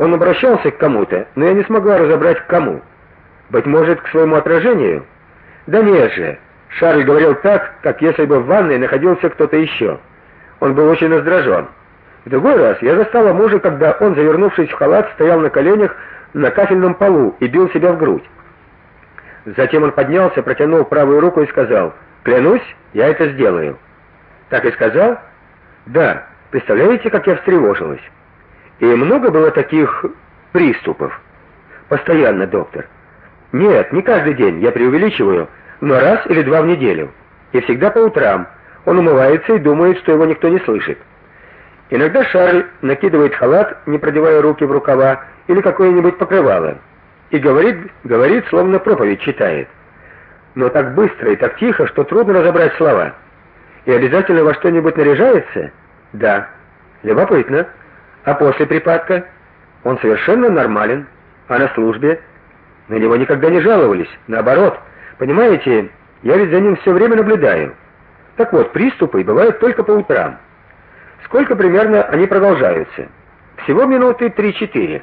Он обращался к кому-то, но я не смогла разобрать к кому. Быть может, к своему отражению? Да нет же. Шарль говорил так, как если бы в ванной находился кто-то еще. Он был очень раздражен. В другой раз я застала мужа, когда он, завернувшись в халат, стоял на коленях на кафельном полу и бил себя в грудь. Затем он поднялся, протянул правую руку и сказал: "Клянусь, я это сделаю". Так и сказал? Да. Представляете, как я встревожилась? И много было таких приступов. Постоянно, доктор. Нет, не каждый день, я преувеличиваю, но раз или два в неделю. И всегда по утрам. Он умывается и думает, что его никто не слышит. Иногда Шарль накидывает халат, не продевая руки в рукава, или какое-нибудь покрывало, и говорит, говорит, словно проповедь читает. Но так быстро и так тихо, что трудно разобрать слова. И обязательно во что-нибудь наряжается? Да. Любопытно. А после припадка он совершенно нормален, а на службе на него никогда не жаловались, наоборот. Понимаете, я ведь за ним все время наблюдаю. Так вот, приступы бывают только по утрам. Сколько примерно они продолжаются? Всего минуты 3-4.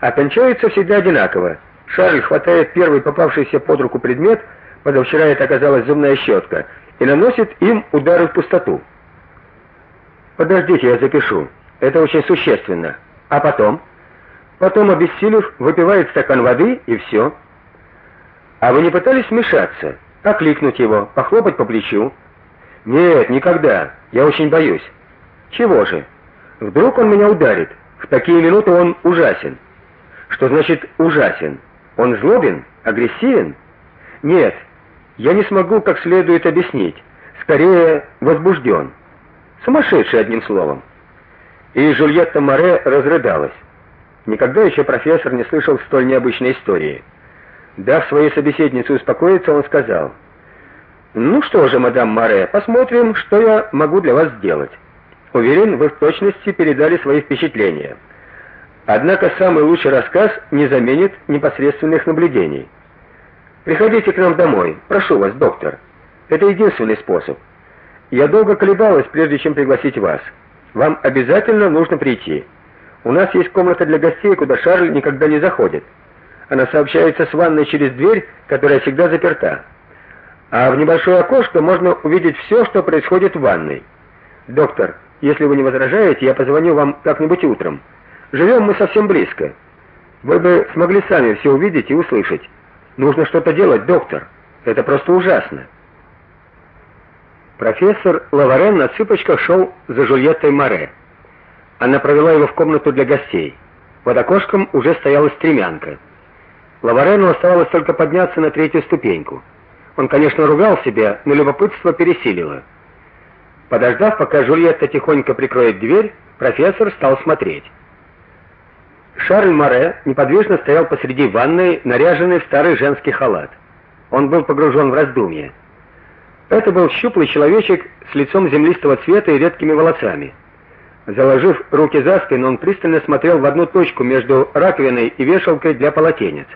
А всегда одинаково. Шарль хватает первый попавшийся под руку предмет, позавчера это оказалась зубная щетка, и наносит им удары в пустоту. Подождите, я запишу. Это очень существенно. А потом? Потом, обессилев, выпивает стакан воды и все. А вы не пытались вмешаться, окликнуть его, похлопать по плечу? Нет, никогда. Я очень боюсь. Чего же? Вдруг он меня ударит? В такие минуты он ужасен. Что значит ужасен? Он злобен, агрессивен? Нет. Я не смогу как следует объяснить. Скорее, возбужден. Сумасшедший одним словом. И Жульетта Море разрыдалась. Никогда еще профессор не слышал столь необычной истории. Дав своей собеседнице успокоиться, он сказал: "Ну что же, мадам Море, посмотрим, что я могу для вас сделать. Уверен, вы в точности передали свои впечатления. Однако самый лучший рассказ не заменит непосредственных наблюдений. Приходите к нам домой, прошу вас, доктор. Это единственный способ. Я долго колебалась, прежде чем пригласить вас. Вам обязательно нужно прийти. У нас есть комната для гостей, куда Шарль никогда не заходит. Она сообщается с ванной через дверь, которая всегда заперта. А в небольшое окошко можно увидеть все, что происходит в ванной. Доктор, если вы не возражаете, я позвоню вам как-нибудь утром. Живем мы совсем близко. Вы бы смогли сами все увидеть и услышать. Нужно что-то делать, доктор. Это просто ужасно. Профессор Лаварен на цыпочках шел за Жульеттой Море. Она провела его в комнату для гостей. Под окошком уже стояла стремянка. Лаварену оставалось только подняться на третью ступеньку. Он, конечно, ругал себя, но любопытство пересилило. Подождав, пока Жульетта тихонько прикроет дверь, профессор стал смотреть. Шарль Море неподвижно стоял посреди ванной, наряженный в старый женский халат. Он был погружен в раздумье. Это был щуплый человечек с лицом землистого цвета и редкими волосами. Заложив руки за спину, он пристально смотрел в одну точку между раковиной и вешалкой для полотенец.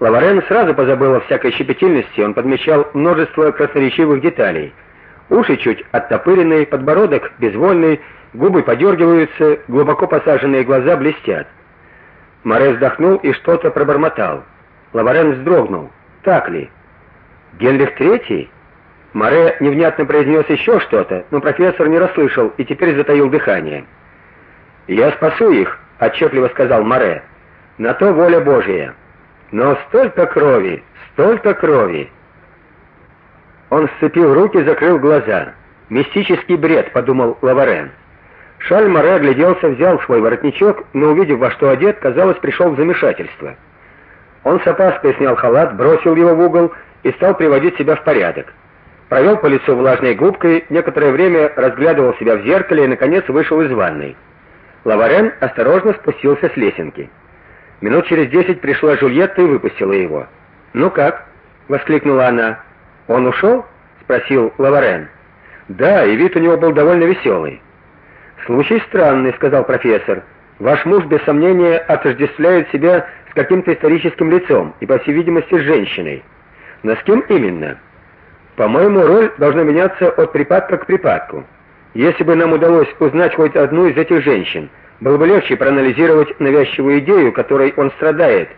Лаварен сразу позабыл о всякой щепетильности, он подмечал множество красноречивых деталей. Уши чуть оттопыренные, подбородок безвольный, губы подергиваются, глубоко посаженные глаза блестят. Море вздохнул и что-то пробормотал. Лаварен вздрогнул. Так ли? Генрих Третий? Море невнятно произнес еще что-то, но профессор не расслышал и теперь затаил дыхание. "Я спасу их", отчетливо сказал Море. "На то воля Божья. Но столько крови, столько крови". Он сцепил руки, закрыл глаза. Мистический бред, подумал Лаварен. Шаль Море огляделся, взял свой воротничок, но увидев, во что одет, казалось, пришел в замешательство. Он с опаской снял халат, бросил его в угол и стал приводить себя в порядок провел по лицу влажной губкой, некоторое время разглядывал себя в зеркале и наконец вышел из ванной. Лаварен осторожно спустился с лесенки. Минут через десять пришла Жульетта и выпустила его. "Ну как?" воскликнула она. "Он ушел?» — спросил Лаварен. "Да, и вид у него был довольно веселый». "Случай странный", сказал профессор. "Ваш муж без сомнения отождествляет себя с каким-то историческим лицом и по всей видимости с женщиной. Но с кем именно?" По-моему, роль должна меняться от припадка к припадку. Если бы нам удалось узнать хоть одну из этих женщин, Было бы легче проанализировать навязчивую идею, которой он страдает,